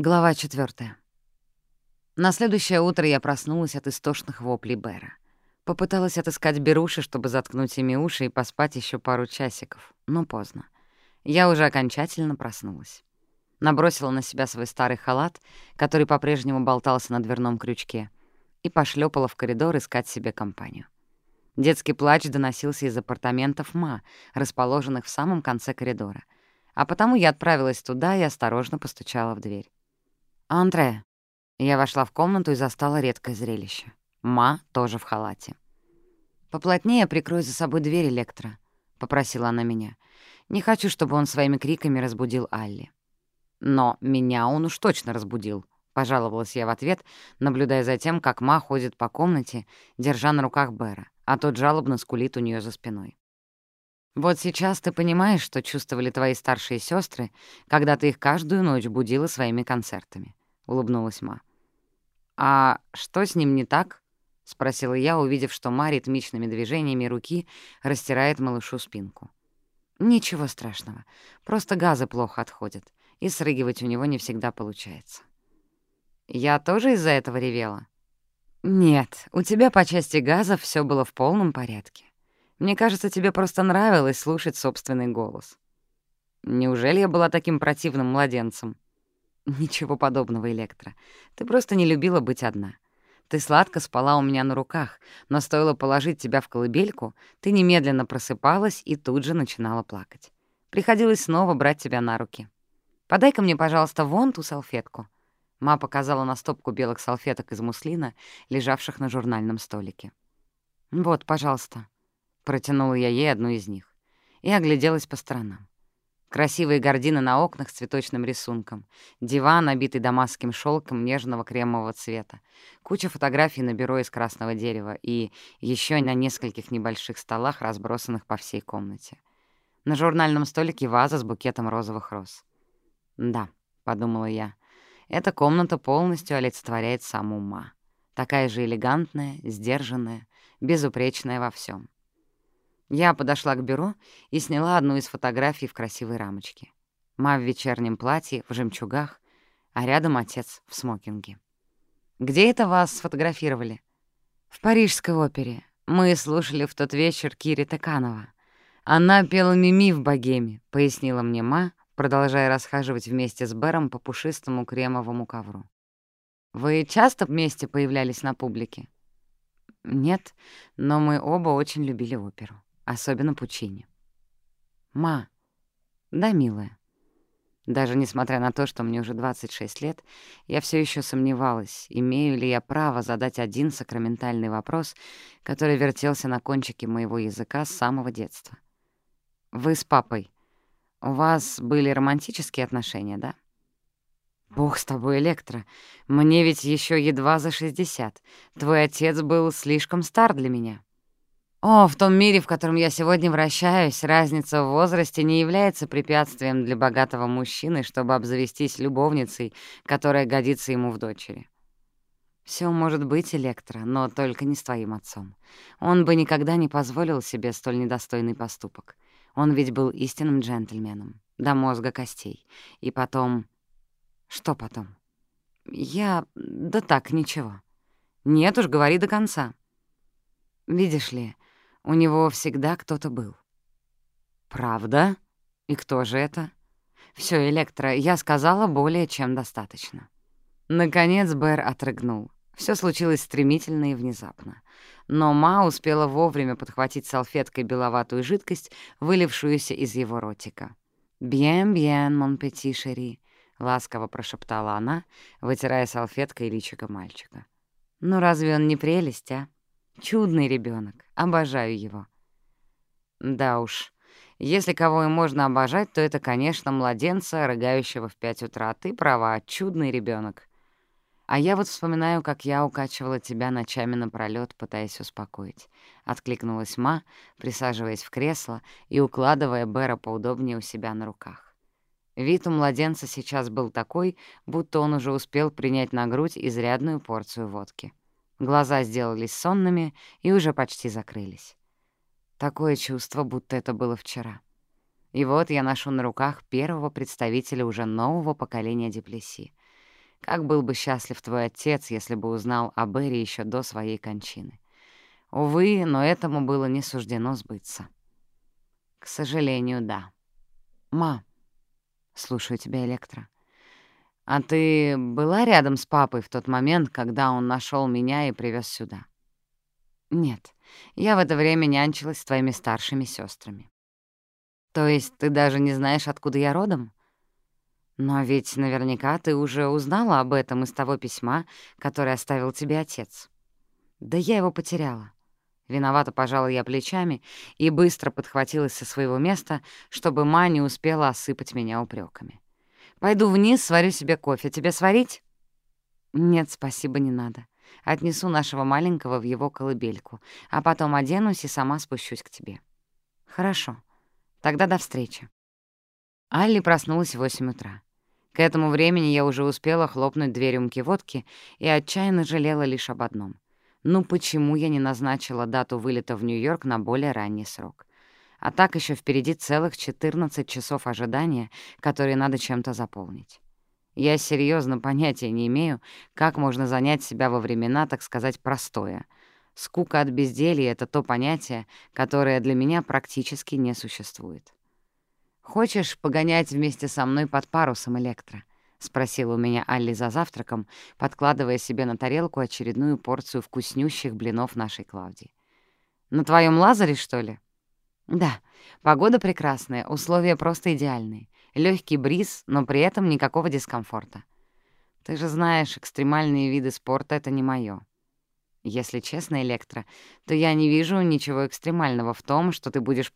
Глава 4. На следующее утро я проснулась от истошных воплей Бэра. Попыталась отыскать беруши, чтобы заткнуть ими уши и поспать еще пару часиков, но поздно. Я уже окончательно проснулась. Набросила на себя свой старый халат, который по-прежнему болтался на дверном крючке, и пошлепала в коридор искать себе компанию. Детский плач доносился из апартаментов Ма, расположенных в самом конце коридора, а потому я отправилась туда и осторожно постучала в дверь. «Андре». Я вошла в комнату и застала редкое зрелище. Ма тоже в халате. «Поплотнее прикрой за собой дверь, Электро», — попросила она меня. «Не хочу, чтобы он своими криками разбудил Алли». «Но меня он уж точно разбудил», — пожаловалась я в ответ, наблюдая за тем, как Ма ходит по комнате, держа на руках Бера, а тот жалобно скулит у нее за спиной. «Вот сейчас ты понимаешь, что чувствовали твои старшие сестры, когда ты их каждую ночь будила своими концертами улыбнулась Ма. «А что с ним не так?» — спросила я, увидев, что Ма ритмичными движениями руки растирает малышу спинку. «Ничего страшного. Просто газы плохо отходят, и срыгивать у него не всегда получается». «Я тоже из-за этого ревела?» «Нет, у тебя по части газов все было в полном порядке. Мне кажется, тебе просто нравилось слушать собственный голос». «Неужели я была таким противным младенцем?» «Ничего подобного, Электро. Ты просто не любила быть одна. Ты сладко спала у меня на руках, но стоило положить тебя в колыбельку, ты немедленно просыпалась и тут же начинала плакать. Приходилось снова брать тебя на руки. Подай-ка мне, пожалуйста, вон ту салфетку». Ма показала на стопку белых салфеток из муслина, лежавших на журнальном столике. «Вот, пожалуйста», — протянула я ей одну из них и огляделась по сторонам. Красивые гардины на окнах с цветочным рисунком, диван, набитый дамасским шелком нежного кремового цвета, куча фотографий на бюро из красного дерева и еще на нескольких небольших столах, разбросанных по всей комнате. На журнальном столике ваза с букетом розовых роз. «Да», — подумала я, — «эта комната полностью олицетворяет сам ума. Такая же элегантная, сдержанная, безупречная во всем. Я подошла к бюро и сняла одну из фотографий в красивой рамочке. Ма в вечернем платье, в жемчугах, а рядом отец в смокинге. «Где это вас сфотографировали?» «В Парижской опере. Мы слушали в тот вечер Кири Теканова. Она пела «Мими» в богеме», — пояснила мне Ма, продолжая расхаживать вместе с Бэром по пушистому кремовому ковру. «Вы часто вместе появлялись на публике?» «Нет, но мы оба очень любили оперу» особенно Пучини. «Ма». «Да, милая». Даже несмотря на то, что мне уже 26 лет, я все еще сомневалась, имею ли я право задать один сакраментальный вопрос, который вертелся на кончике моего языка с самого детства. «Вы с папой. У вас были романтические отношения, да?» «Бог с тобой, Электро. Мне ведь еще едва за 60. Твой отец был слишком стар для меня». О, в том мире, в котором я сегодня вращаюсь, разница в возрасте не является препятствием для богатого мужчины, чтобы обзавестись любовницей, которая годится ему в дочери. Все может быть, Электро, но только не с твоим отцом. Он бы никогда не позволил себе столь недостойный поступок. Он ведь был истинным джентльменом, до мозга костей. И потом... Что потом? Я... Да так, ничего. Нет уж, говори до конца. Видишь ли, У него всегда кто-то был. «Правда? И кто же это?» Все, Электро, я сказала более чем достаточно». Наконец Бэр отрыгнул. Все случилось стремительно и внезапно. Но Ма успела вовремя подхватить салфеткой беловатую жидкость, вылившуюся из его ротика. «Бьен-бьен, монпети шери», — ласково прошептала она, вытирая салфеткой личико мальчика. «Ну разве он не прелесть, а?» Чудный ребенок, обожаю его. Да уж, если кого и можно обожать, то это, конечно, младенца, рыгающего в пять утра. Ты права, чудный ребенок. А я вот вспоминаю, как я укачивала тебя ночами напролёт, пытаясь успокоить. Откликнулась Ма, присаживаясь в кресло и укладывая Бера поудобнее у себя на руках. Вид у младенца сейчас был такой, будто он уже успел принять на грудь изрядную порцию водки. Глаза сделались сонными и уже почти закрылись. Такое чувство, будто это было вчера. И вот я ношу на руках первого представителя уже нового поколения диплеси. Как был бы счастлив твой отец, если бы узнал о Берри еще до своей кончины. Увы, но этому было не суждено сбыться. К сожалению, да. «Ма, слушаю тебя, Электро. А ты была рядом с папой в тот момент, когда он нашел меня и привез сюда? Нет, я в это время нянчилась с твоими старшими сестрами. То есть ты даже не знаешь, откуда я родом? Но ведь наверняка ты уже узнала об этом из того письма, которое оставил тебе отец. Да я его потеряла. Виновато пожала я плечами и быстро подхватилась со своего места, чтобы ма не успела осыпать меня упреками. «Пойду вниз, сварю себе кофе. Тебе сварить?» «Нет, спасибо, не надо. Отнесу нашего маленького в его колыбельку, а потом оденусь и сама спущусь к тебе». «Хорошо. Тогда до встречи». Алли проснулась в восемь утра. К этому времени я уже успела хлопнуть две рюмки водки и отчаянно жалела лишь об одном — ну почему я не назначила дату вылета в Нью-Йорк на более ранний срок? А так еще впереди целых 14 часов ожидания, которые надо чем-то заполнить. Я серьезно понятия не имею, как можно занять себя во времена, так сказать, простое. Скука от безделья — это то понятие, которое для меня практически не существует. Хочешь погонять вместе со мной под парусом электро? — спросила у меня Алли за завтраком, подкладывая себе на тарелку очередную порцию вкуснющих блинов нашей Клавдии. «На твоем лазаре, что ли?» «Да, погода прекрасная, условия просто идеальные. Легкий бриз, но при этом никакого дискомфорта. Ты же знаешь, экстремальные виды спорта — это не моё. Если честно, Электро, то я не вижу ничего экстремального в том, что ты будешь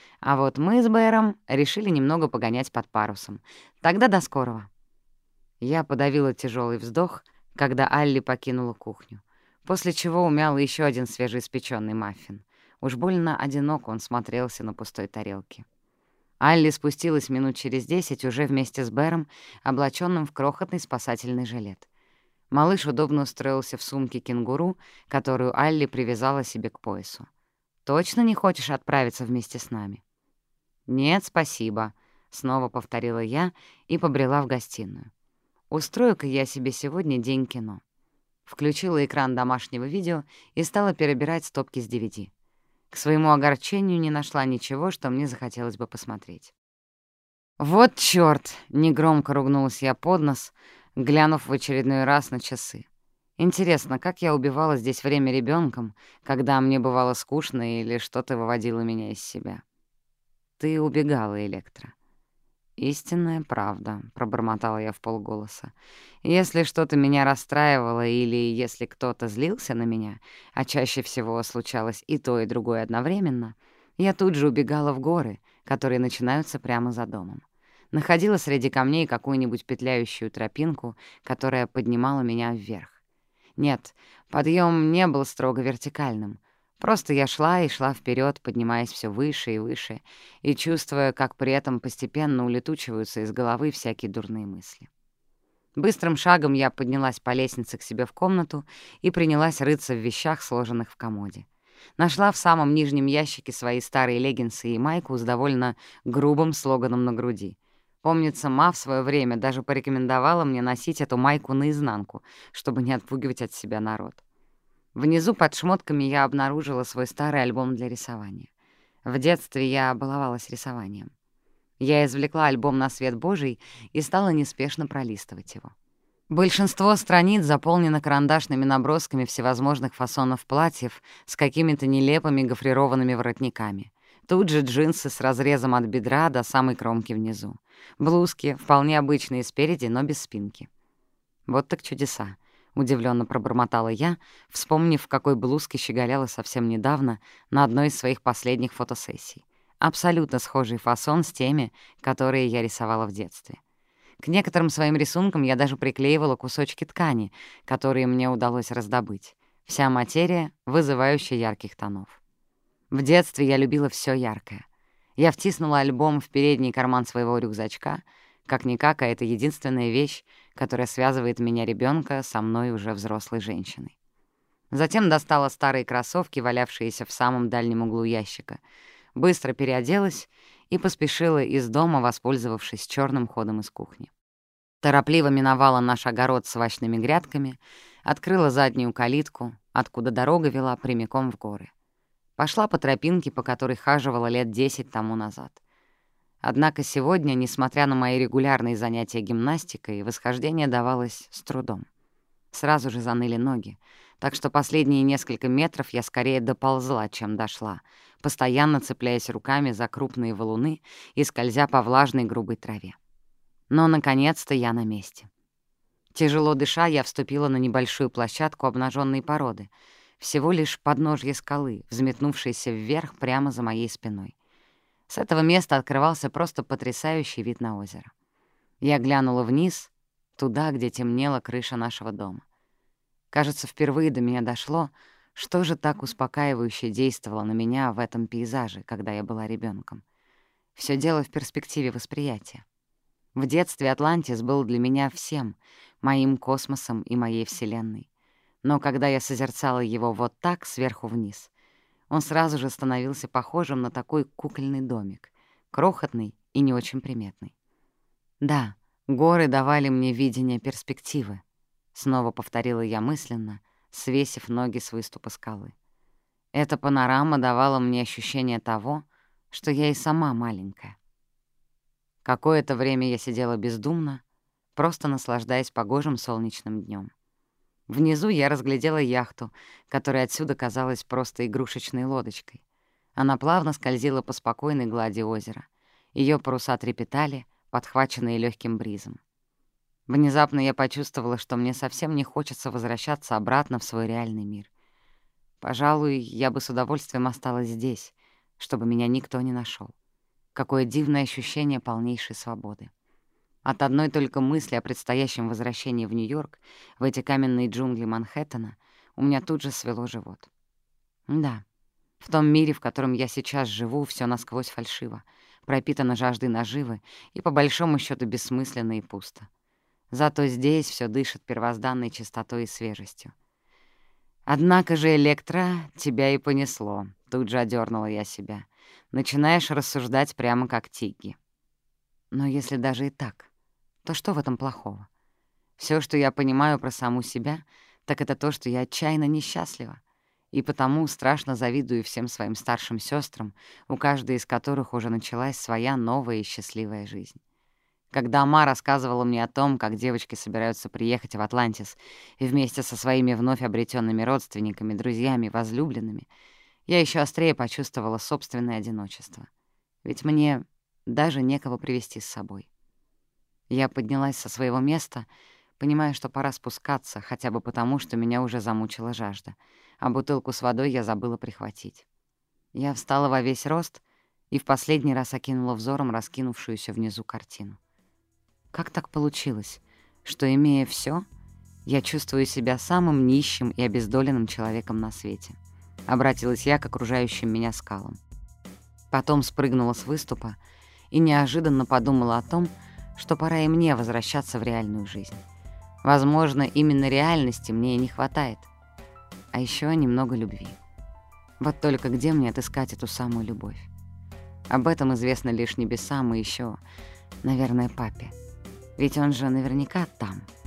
просто сидеть рядом со мной и наслаждаться водной прогулкой в самых что ни на есть благоприятных условиях. Но как хочешь. Алли бросила на меня несколько удивленный взгляд. А вот мы с Бэром решили немного погонять под парусом. Тогда до скорого. Я подавила тяжелый вздох, когда Алли покинула кухню, после чего умяла еще один свежеиспеченный маффин. Уж больно одиноко он смотрелся на пустой тарелке. Алли спустилась минут через десять точно не хочешь отправиться вместе с нами?» «Нет, спасибо», — снова повторила я и побрела в гостиную. «Устрою-ка я себе сегодня день кино». Включила экран домашнего видео и стала перебирать стопки с DVD. К своему огорчению не нашла ничего, что мне захотелось бы посмотреть. «Вот чёрт!» — негромко ругнулась я под нос, глянув в очередной раз на часы. Интересно, как я убивала здесь время ребенком, когда мне бывало скучно или что-то выводило меня из себя? Ты убегала, Электро. «Истинная правда», — пробормотала я в полголоса. «Если что-то меня расстраивало или если кто-то злился на меня, а чаще всего случалось и то, и другое одновременно, я тут же убегала в горы, которые начинаются прямо за домом. Находила среди камней какую-нибудь петляющую тропинку, которая поднимала меня вверх. Нет, подъем не был строго вертикальным — Просто я шла и шла вперед, поднимаясь все выше и выше, и чувствуя, как при этом постепенно улетучиваются из головы всякие дурные мысли. Быстрым шагом я поднялась по лестнице к себе в комнату и принялась рыться в вещах, сложенных в комоде. Нашла в самом нижнем ящике свои старые леггинсы и майку с довольно грубым слоганом на груди. Помнится, Ма в свое время даже порекомендовала мне носить эту майку наизнанку, чтобы не отпугивать от себя народ. Внизу под шмотками я обнаружила свой старый альбом для рисования. В детстве я баловалась рисованием. Я извлекла альбом на свет Божий и стала неспешно пролистывать его. Большинство страниц заполнено карандашными набросками всевозможных фасонов платьев с какими-то нелепыми гофрированными воротниками. Тут же джинсы с разрезом от бедра до самой кромки внизу. Блузки, вполне обычные спереди, но без спинки. Вот так чудеса. — удивленно пробормотала я, вспомнив, в какой блузке щеголяла совсем недавно на одной из своих последних фотосессий. Абсолютно схожий фасон с теми, которые я рисовала в детстве. К некоторым своим рисункам я даже приклеивала кусочки ткани, которые мне удалось раздобыть. Вся материя, вызывающая ярких тонов. В детстве я любила все яркое. Я втиснула альбом в передний карман своего рюкзачка. Как-никак, а это единственная вещь, которая связывает меня ребенка со мной уже взрослой женщиной. Затем достала старые кроссовки, валявшиеся в самом дальнем углу ящика, быстро переоделась и поспешила из дома, воспользовавшись черным ходом из кухни. Торопливо миновала наш огород с овощными грядками, открыла заднюю калитку, откуда дорога вела прямиком в горы. Пошла по тропинке, по которой хаживала лет десять тому назад. Однако сегодня, несмотря на мои регулярные занятия гимнастикой, восхождение давалось с трудом. Сразу же заныли ноги, так что последние несколько метров я скорее доползла, чем дошла, постоянно цепляясь руками за крупные валуны и скользя по влажной грубой траве. Но, наконец-то, я на месте. Тяжело дыша, я вступила на небольшую площадку обнаженной породы — всего лишь подножье скалы, взметнувшейся вверх прямо за моей спиной. С этого места открывался просто потрясающий вид на озеро. Я глянула вниз, туда, где темнела крыша нашего дома. Кажется, впервые до меня дошло, что же так успокаивающе действовало на меня в этом пейзаже, когда я была ребенком. Все дело в перспективе восприятия. В детстве Атлантис был для меня всем, моим космосом и моей Вселенной. Но когда я созерцала его вот так, сверху вниз, он сразу же становился похожим на такой кукольный домик, крохотный и не очень приметный. Да, горы давали мне видение перспективы, — снова повторила я мысленно, свесив ноги с выступа скалы. Эта панорама давала мне ощущение того, что я и сама маленькая. Какое-то время я сидела бездумно, просто наслаждаясь погожим солнечным днем. Внизу я разглядела яхту, которая отсюда казалась просто игрушечной лодочкой. Она плавно скользила по спокойной глади озера. Ее паруса трепетали, подхваченные легким бризом. Внезапно я почувствовала, что мне совсем не хочется возвращаться обратно в свой реальный мир. Пожалуй, я бы с удовольствием осталась здесь, чтобы меня никто не нашел. Какое дивное ощущение полнейшей свободы. От одной только мысли о предстоящем возвращении в Нью-Йорк, в эти каменные джунгли Манхэттена, у меня тут же свело живот. Да, в том мире, в котором я сейчас живу, все насквозь фальшиво, пропитано жаждой наживы и, по большому счету бессмысленно и пусто. Зато здесь все дышит первозданной чистотой и свежестью. Однако же, Электро, тебя и понесло. Тут же одернула я себя. Начинаешь рассуждать прямо как Тигги. Но если даже и так, то что в этом плохого? Все, что я понимаю про саму себя, так это то, что я отчаянно несчастлива, и потому страшно завидую всем своим старшим сестрам, у каждой из которых уже началась своя новая и счастливая жизнь. Когда Ама рассказывала мне о том, как девочки собираются приехать в Атлантис и вместе со своими вновь обретенными родственниками, друзьями, возлюбленными, я еще острее почувствовала собственное одиночество. Ведь мне даже некого привести с собой. Я поднялась со своего места, понимая, что пора спускаться, хотя бы потому, что меня уже замучила жажда, а бутылку с водой я забыла прихватить. Я встала во весь рост и в последний раз окинула взором раскинувшуюся внизу картину. Как так получилось, что, имея все, я чувствую себя самым нищим и обездоленным человеком на свете? Обратилась я к окружающим меня скалам. Потом спрыгнула с выступа и неожиданно подумала о том, что пора и мне возвращаться в реальную жизнь. Возможно, именно реальности мне и не хватает. А еще немного любви. Вот только где мне отыскать эту самую любовь? Об этом известно лишь небесам и еще, наверное, папе. Ведь он же наверняка там —